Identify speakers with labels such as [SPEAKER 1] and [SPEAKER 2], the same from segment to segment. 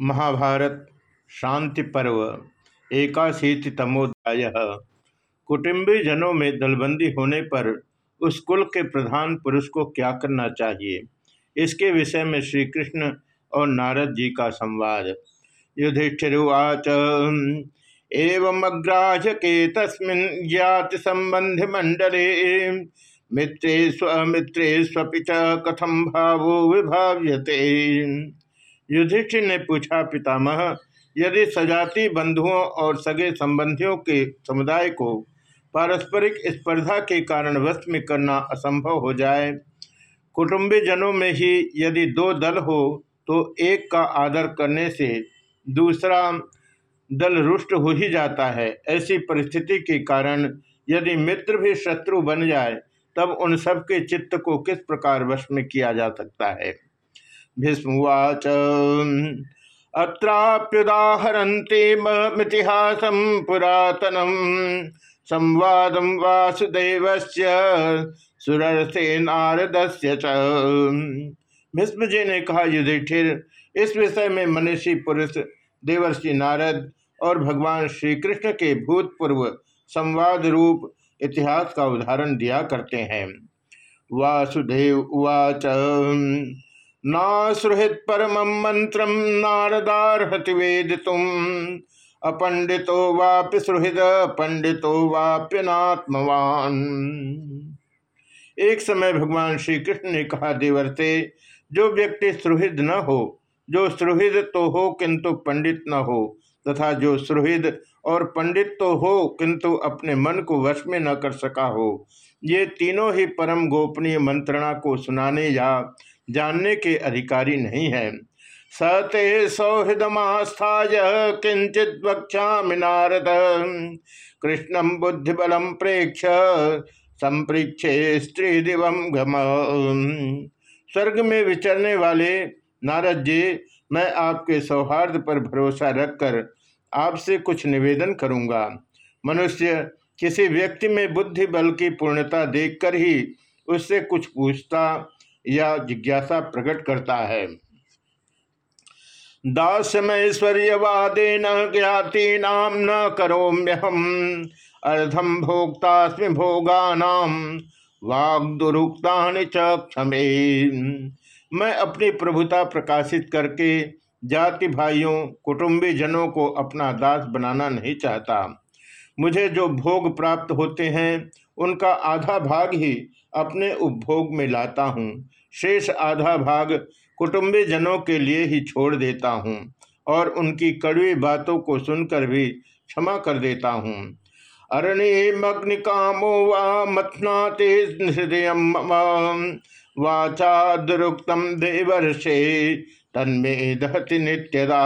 [SPEAKER 1] महाभारत शांति पर्व एकाशीतितमोध्याय। कुटुंबी जनों में दलबंदी होने पर उस कुल के प्रधान पुरुष को क्या करना चाहिए? इसके विषय में श्री कृष्ण और नारद जी का संवाद। युधिष्ठिर्वाच एवं अग्राह्य के तस्मिन् ज्ञाति संबंधि मंडले मित्रे स्वमित्रे स्वपि कथम भावो विभाव्यते। युधिष्ठिर ने पूछा, पितामह, यदि सजाती बंधुओं और सगे संबंधियों के समुदाय को पारस्परिक स्पर्धा के कारण वश में करना असंभव हो जाए कुटुंबी जनों में ही यदि दो दल हो तो एक का आदर करने से दूसरा दल रुष्ट हो ही जाता है। ऐसी परिस्थिति के कारण यदि मित्र भी शत्रु बन जाए, तब उन सब के चित्त को किस प्रकार वश में किया जा सकता है? भीष्मवाच अत्राप्युदाहरन्ते मितिहासं पुरातनम। संवाद वासुदेव सुरसे नारदस्य च। भीष्म जी ने कहा, युधिष्ठिर, इस विषय में मनीषी पुरुष, देवर्षि नारद और भगवान श्री कृष्ण के भूतपूर्व संवाद रूप इतिहास का उदाहरण दिया करते हैं। वासुदेव उवाच। नासृहृत परम मंत्र नारदारहति वेद तुम अपंडितो वाप्य सुहृद, पंडितो वाप्यनात्मवान एक समय भगवान श्री कृष्ण ने कहा, देवर्ते, जो व्यक्ति सुहृद न हो, जो सुहृद तो हो किंतु पंडित न हो, तथा जो सुहृद और पंडित तो हो किंतु अपने मन को वश में न कर सका हो, ये तीनों ही परम गोपनीय मंत्रणा को सुनाने या जानने के अधिकारी नहीं है। सते सौहृदमास्थाय किंचित वक्षा नारद। कृष्णम बुद्धिबलम प्रेक्ष संप्रीक्षे स्त्री दिवम घम। स्वर्ग में विचरने वाले नारद जी, मैं आपके सौहार्द पर भरोसा रखकर आपसे कुछ निवेदन करूँगा। मनुष्य किसी व्यक्ति में बुद्धि बल की पूर्णता देखकर ही उससे कुछ पूछता या जिज्ञासा प्रकट करता है। दास्यमैश्वर्यवादेन ज्ञाति नाम न करोम्यहम अर्धम भोक्तास्मि भोगानाम वाग्दुरुक्ता च क्षमे मैं अपनी प्रभुता प्रकाशित करके जाति भाइयों कुटुंबी जनों को अपना दास बनाना नहीं चाहता। मुझे जो भोग प्राप्त होते हैं उनका आधा भाग ही अपने उपभोग में लाता हूँ। शेष आधा भाग कुटुंबी जनों के लिए ही छोड़ देता हूँ और उनकी कड़वी बातों को सुनकर भी क्षमा कर देता हूँ। अरणिमग्निकामो वा मथनाते हृदय वाचा दुरुक्तम देवर्षे तन्मे दहति नित्यदा।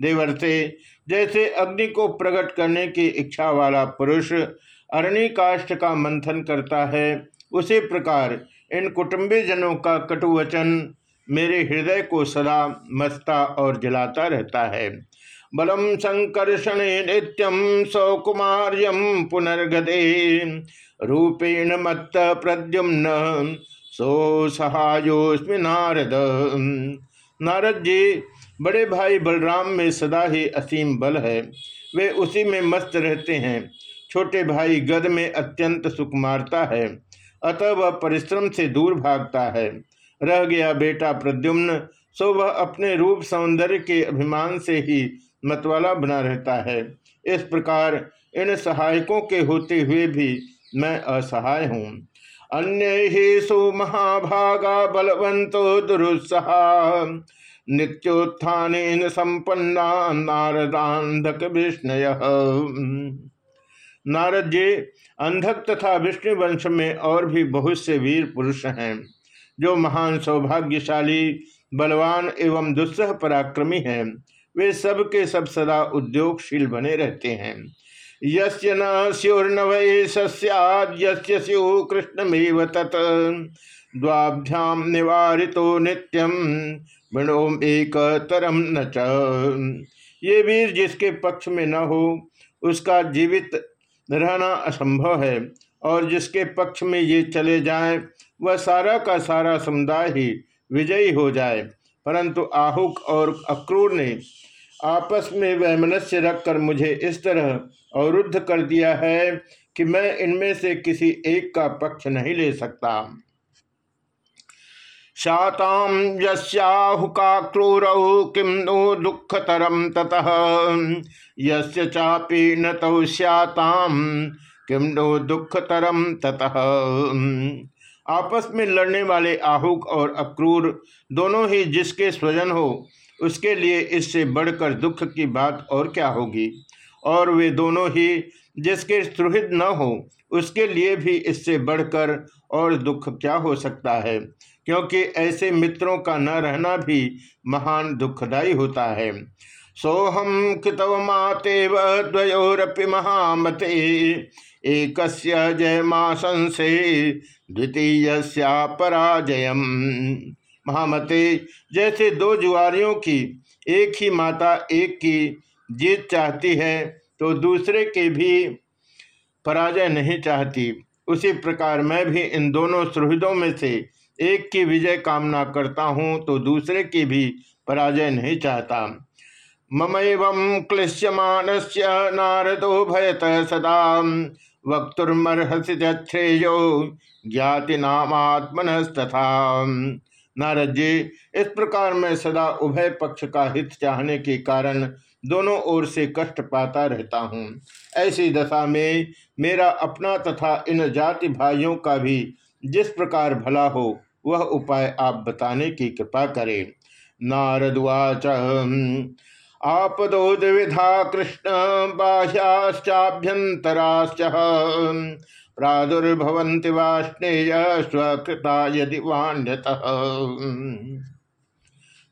[SPEAKER 1] देवर्षे, जैसे अग्नि को प्रकट करने की इच्छा वाला पुरुष अरणि काष्ठ का मंथन करता है। उसी प्रकार इन कुटुंबी जनों का कटुवचन मेरे हृदय को सदा मस्ता और जलाता रहता है। बलम संकर्षण नित्यम सौकुमार्यम पुनर्गदे रूपेण मत्त प्रद्युम्न सो सहायोस्मि नारद। नारद जी, बड़े भाई बलराम में सदा ही असीम बल है। वे उसी में मस्त रहते हैं। छोटे भाई गद में अत्यंत सुख मारता है, अतः वह परिश्रम से दूर भागता है। रह गया बेटा प्रद्युम्न, सो वह अपने रूप सौंदर्य के अभिमान से ही मतवाला बना रहता है। इस प्रकार इन सहायकों के होते हुए भी मैं असहाय हूँ। अन्य ही सु महाभागा बलवंतो दुरुत्साह नित्योत्थान संपन्ना नारदांधक विष्णय। नारद जी, अंधक तथा विष्णु वंश में और भी बहुत से वीर पुरुष हैं, जो महान सौभाग्यशाली, बलवान एवं दुस्सह पराक्रमी हैं। वे सब के सब सदा उद्योगशील बने रहते हैं। यस्य न स्योर्न वै सस्याद स्यु कृष्णमेव तत्। द्वाभ्याम निवारितो नित्यम विणोम एक तरम न ये वीर जिसके पक्ष में न हो, उसका जीवित रहना असंभव है, और जिसके पक्ष में ये चले जाए, वह सारा का सारा समुदाय ही विजयी हो जाए। परंतु आहुक और अक्रूर ने आपस में वह वैमनस्य रखकर मुझे इस तरह अवरुद्ध कर दिया है कि मैं इनमें से किसी एक का पक्ष नहीं ले सकता। शाताम यहुकाक्रूरौ किम नो दुखतरम ततः। यस्य न तौ स्याताम किम नो दुखतरम ततः। आपस में लड़ने वाले आहुक और अक्रूर दोनों ही जिसके स्वजन हो, उसके लिए इससे बढ़कर दुख की बात और क्या होगी? और वे दोनों ही जिसके सुहृद न हो, उसके लिए भी इससे बढ़कर और दुख क्या हो सकता है? क्योंकि ऐसे मित्रों का न रहना भी महान दुखदायी होता है। सोहम कृतवमातेव द्वयोरपि महामते। एक जय संसे द्वितीय पराजय महामते, जैसे दो जुआरियों की एक ही माता एक की जीत चाहती है तो दूसरे के भी पराजय नहीं चाहती। उसी प्रकार मैं भी इन दोनों सुहृदों में से एक की विजय कामना करता हूँ तो दूसरे की भी पराजय नहीं चाहता। ममैव क्लिश्यमान नारदो भयत सदा। ज्ञाति नामात्मनस्तथा नारद जी, इस प्रकार मैं सदा उभय पक्ष का हित चाहने के कारण दोनों ओर से कष्ट पाता रहता हूँ। ऐसी दशा में मेरा अपना तथा इन जाति भाइयों का भी जिस प्रकार भला हो वह उपाय आप बताने की कृपा करें। नारदवाच आपदो द्विधा कृष्ण बाह्याश्चाभ्यंतराश्च प्रादुर्भवंति वाष्णेय स्वकृता यदि वाण्यत।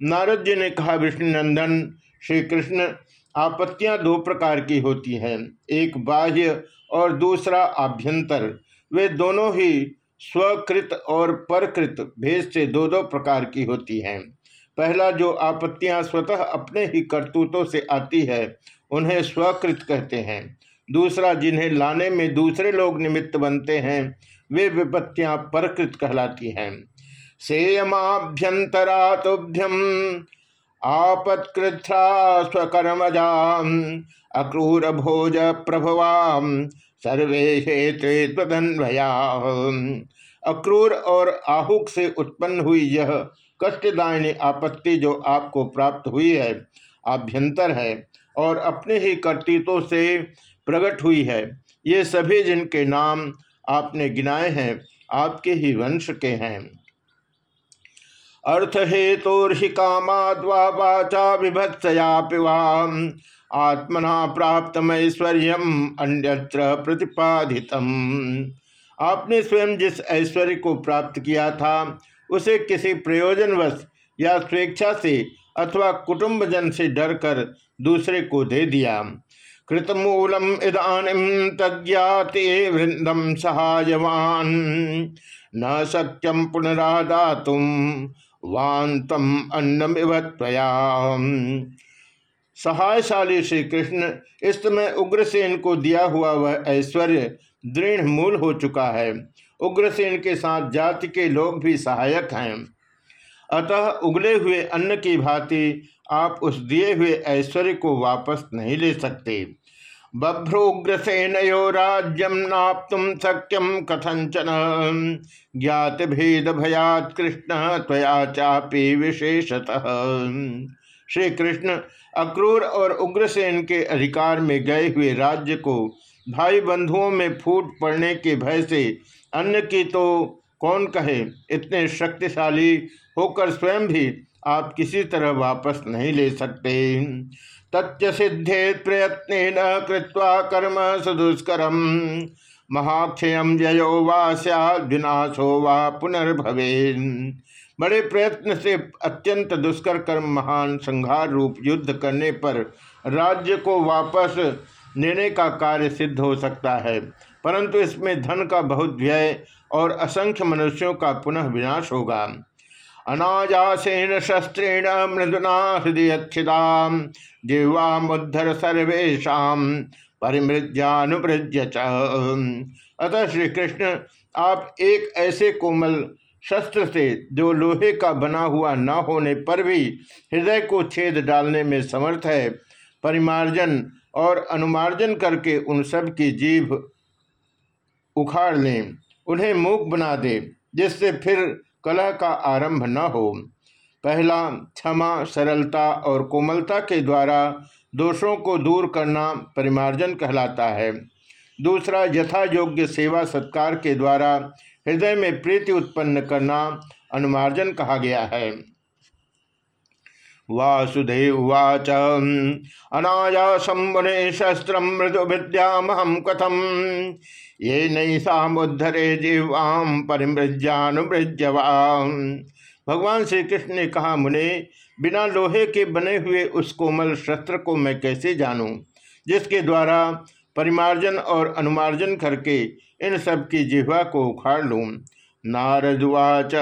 [SPEAKER 1] नारद जी ने कहा विष्णुनंदन श्री कृष्ण आपत्तियाँ दो प्रकार की होती हैं, एक बाह्य और दूसरा आभ्यंतर। वे दोनों ही स्वकृत और परकृत भेद से दो दो प्रकार की होती हैं। पहला जो आपत्तियाँ स्वतः अपने ही करतूतों से आती है, उन्हें स्वकृत कहते हैं। दूसरा, जिन्हें लाने में दूसरे लोग निमित्त बनते हैं, वे विपत्तियाँ परकृत कहलाती हैं। सेयमाभ्यंतरातुभ्यम आपत्कृथा स्वकर्मजा अक्रूर भोज प्रभवाम सर्वे तदन्वया अक्रूर और आहुक से उत्पन्न हुई यह कष्टदायिनी आपत्ति जो आपको प्राप्त हुई है, आभ्यंतर है और अपने ही कर्तृत्व से प्रकट हुई है। ये सभी जिनके नाम आपने गिनाए हैं, आपके ही वंश के हैं। अर्थ हेतुर्हि कामाद्वा वाचा विभत्सया पिवाम आत्मना प्राप्त ऐश्वर्य अन्यत्र प्रतिपादितम। आपने स्वयं जिस ऐश्वर्य को प्राप्त किया था, उसे किसी प्रयोजनवश या स्वेच्छा से अथवा कुटुंबजन से डरकर दूसरे को दे दिया। कृतमूलम इदानीम तज्ञाते वृंदम सहायवान। न सत्यम पुनरादा तुम वान्तम अन्नमिव सहायशाली श्री कृष्ण इस समय उग्रसेन को दिया हुआ वह ऐश्वर्य दृढ़ मूल हो चुका है। उग्रसेन के साथ जाति के लोग भी सहायक हैं। अतः उगले हुए अन्न की भांति आप उस दिए हुए ऐश्वर्य को वापस नहीं ले सकते। बभ्रोग्रसेनो राज्यम नाप्तुम सक्यम कथंचन ज्ञात भेद भयात कृष्ण, त्वया चापी विशेषतः। श्री कृष्ण अक्रूर और उग्रसेन के अधिकार में गए हुए राज्य को भाई बंधुओं में फूट पड़ने के भय से अन्य की तो कौन कहे? इतने शक्तिशाली होकर स्वयं भी आप किसी तरह वापस नहीं ले सकते। तथ्य सिद्धे प्रयत्न न कृत्वा कर्म सुदुष्करम। महाक्षय जयो वा विनाशो वा पुनर्भवे बड़े प्रयत्न से अत्यंत दुष्कर कर्म महान संहार रूप युद्ध करने पर राज्य को वापस लेने का कार्य सिद्ध हो सकता है। परंतु इसमें धन का बहुत व्यय और असंख्य मनुष्यों का पुनः विनाश होगा। अनायासेन शस्त्रेण मृदुना हृदय जिह्वा मुद्धर सर्वेशा परिमृज्यानुमृज्य अतः श्री कृष्ण आप एक ऐसे कोमल शस्त्र से जो लोहे का बना हुआ न होने पर भी हृदय को छेद डालने में समर्थ है, परिमार्जन और अनुमार्जन करके उन सब की जीभ उखाड़ लें, उन्हें मूक बना दे, जिससे फिर कलह का आरंभ न हो। पहला, क्षमा, सरलता और कोमलता के द्वारा दोषों को दूर करना परिमार्जन कहलाता है। दूसरा यथा योग्य सेवा सत्कार के द्वारा हृदय में प्रीति उत्पन्न करना अनुमार्जन कहा गया है। वासुदेव वाच अनायासम वने शस्त्र मृदु विद्यामहम कथम। ये नैसामुद्धरे जीवाम परिमृज्यानुमृज्यवाम भगवान श्री कृष्ण ने कहा, मुने, बिना लोहे के बने हुए उस कोमल शस्त्र को मैं कैसे जानूं, जिसके द्वारा परिमार्जन और अनुमार्जन करके इन सब की जिह्वा को उखाड़ लूँ? नारदुवाच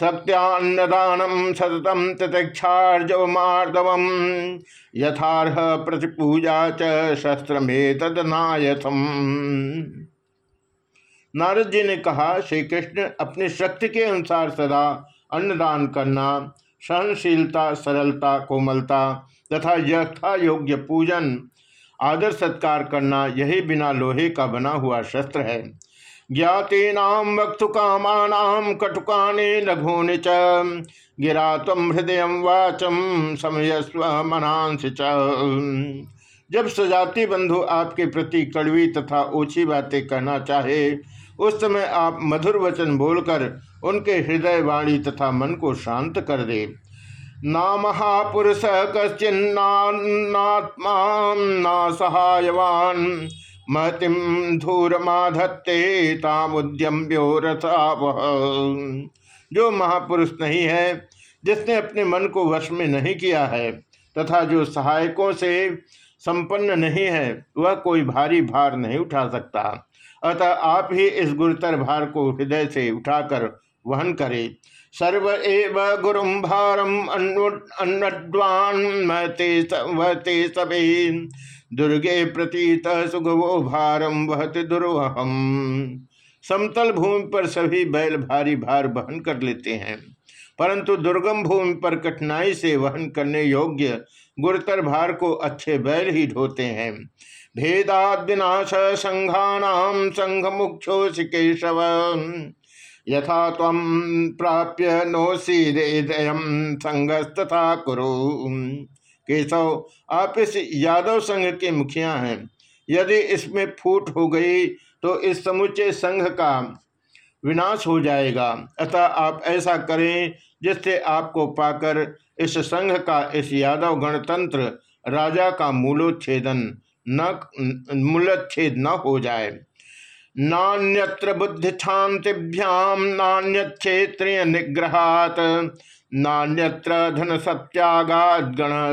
[SPEAKER 1] सत्यान्नदानम सततम ततिक्षार्जवमार्दव यथारह प्रतिपूजा च शस्त्र में तदनायथम नारद जी ने कहा श्री कृष्ण अपनी शक्ति के अनुसार सदा अन्नदान करना, सहनशीलता, सरलता, कोमलता तथा यथा योग्य पूजन, आदर सत्कार करना, यही बिना लोहे का बना हुआ शस्त्र है। ज्ञातीनाम वक्तु कामानाम कटुकाने लघुनि च। गिरा तम हृदय वाचम समयस्व मनांस च। जब सजाती बंधु आपके प्रति कड़वी तथा ऊँची बातें कहना चाहे, उस समय आप मधुर वचन बोलकर उनके हृदय वाणी तथा मन को शांत कर दे। ना महापुरुष कश्चिन्नात्मा ना सहायवान। महतिम धूरमाधत्ते तामुद्यम्यो जो महापुरुष नहीं है, जिसने अपने मन को वश में नहीं किया है, तथा जो सहायकों से संपन्न नहीं है, वह कोई भारी भार नहीं उठा सकता। अतः आप ही इस गुरुतर भार को हृदय से उठाकर वहन करें। सर्व एव गुरुम भारम अन्नड्वान वहते सबे दुर्गे प्रतीत सुगवो भारम वहत दुर्वहम समतल भूमि पर सभी बैल भारी भार वहन कर लेते हैं, परंतु दुर्गम भूमि पर कठिनाई से वहन करने योग्य गुरुतर भार को अच्छे बैल ही ढोते हैं। भेदाद विनाश संघानाम संघ मुक्षो केशव यथा तम प्राप्य नोसीदयम संघस्तथा कुरु। केशव आप इस यादव संघ के मुखिया हैं। यदि इसमें फूट हो गई तो इस समुचे संघ का विनाश हो जाएगा। अतः आप ऐसा करें, जिससे आपको पाकर इस संघ का, इस यादव गणतंत्र राजा का मूलोच्छेदन न, मूलोच्छेद न हो जाए। नान्यत्र बुद्धि शांतिभ्याम नान्य क्षेत्रीय निग्रहात। नान्यत्र धन सत्यागात गण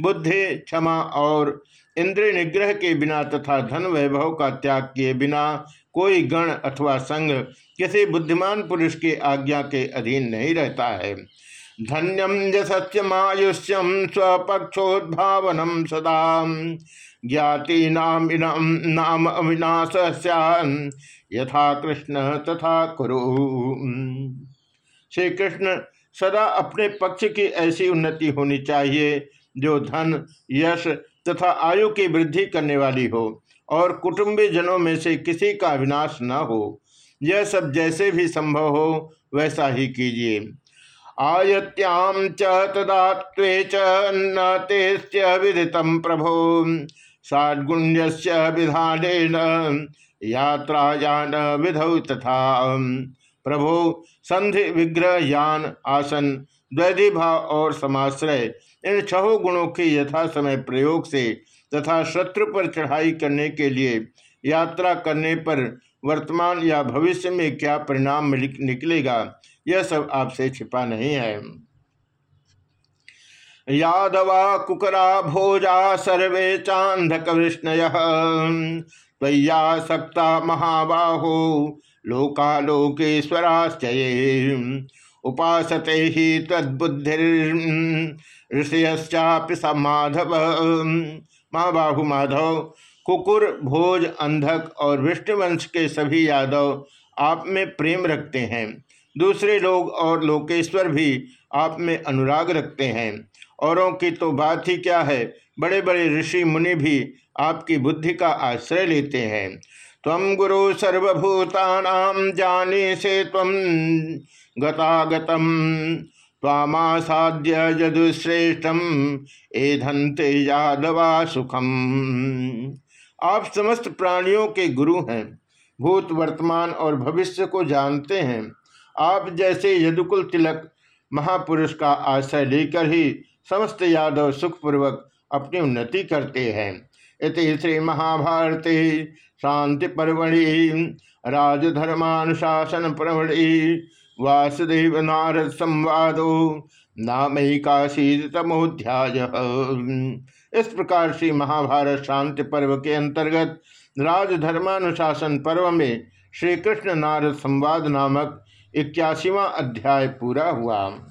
[SPEAKER 1] बुद्धि, क्षमा और इंद्रिय निग्रह के बिना तथा धन वैभव का त्याग किए बिना कोई गण अथवा संघ किसी बुद्धिमान पुरुष के आज्ञा के अधीन नहीं रहता है। धन्यम यशस्यमायुष्यम स्वपक्षोद्भावनम सदा। ज्ञाति नाम नाम अविनाश यथा कृष्ण तथा कुरु। श्री कृष्ण सदा अपने पक्ष की ऐसी उन्नति होनी चाहिए, जो धन, यश तथा आयु की वृद्धि करने वाली हो, और कुटुंबी जनों में से किसी का विनाश न हो। यह सब जैसे भी संभव हो, वैसा ही कीजिए। आयत्याम च तदा च न तेस्य विदितम प्रभो। षाड्गुण्य विधान यात्रायान विधौ तथा। प्रभो संधि विग्रह यान आसन, द्वैधिभाव और समाश्रय, इन छह गुणों के यथा समय प्रयोग से तथा शत्रु पर चढ़ाई करने के लिए यात्रा करने पर वर्तमान या भविष्य में क्या परिणाम निकलेगा, यह सब आपसे छिपा नहीं है। यादवा कुकरा भोजा सर्वे चांधक विष्णय। त्वया सक्ता महाबाहो, लोकालोकेश्वराश्चये। उपासते ही तद्बुद्धिर्षयश्चापि माधव महाबाहु माधव, कुकुर, भोज, अंधक और विष्णुवंश के सभी यादव आप में प्रेम रखते हैं। दूसरे लोग और लोकेश्वर भी आप में अनुराग रखते हैं। औरों की तो बात ही क्या है? बड़े बड़े ऋषि मुनि भी आपकी बुद्धि का आश्रय लेते हैं। तम गुरु सर्वभूता जाने से तम गतागतम। तामासाद्य यदुश्रेष्ठम एधंते यादवा सुखम। आप समस्त प्राणियों के गुरु हैं। भूत, वर्तमान और भविष्य को जानते हैं। आप जैसे यदुकुल तिलक महापुरुष का आश्रय लेकर ही समस्त यादव सुखपूर्वक अपनी उन्नति करते हैं। इति श्री महाभारते शांति परवड़ी राजधर्मानुशासन परवड़ी वासुदेव नारद संवादो नामैकाशीतमोध्याय इस प्रकार से महाभारत शांति पर्व के अंतर्गत राजधर्मानुशासन पर्व में श्री कृष्ण नारद संवाद नामक इक्यासीवा अध्याय पूरा हुआ।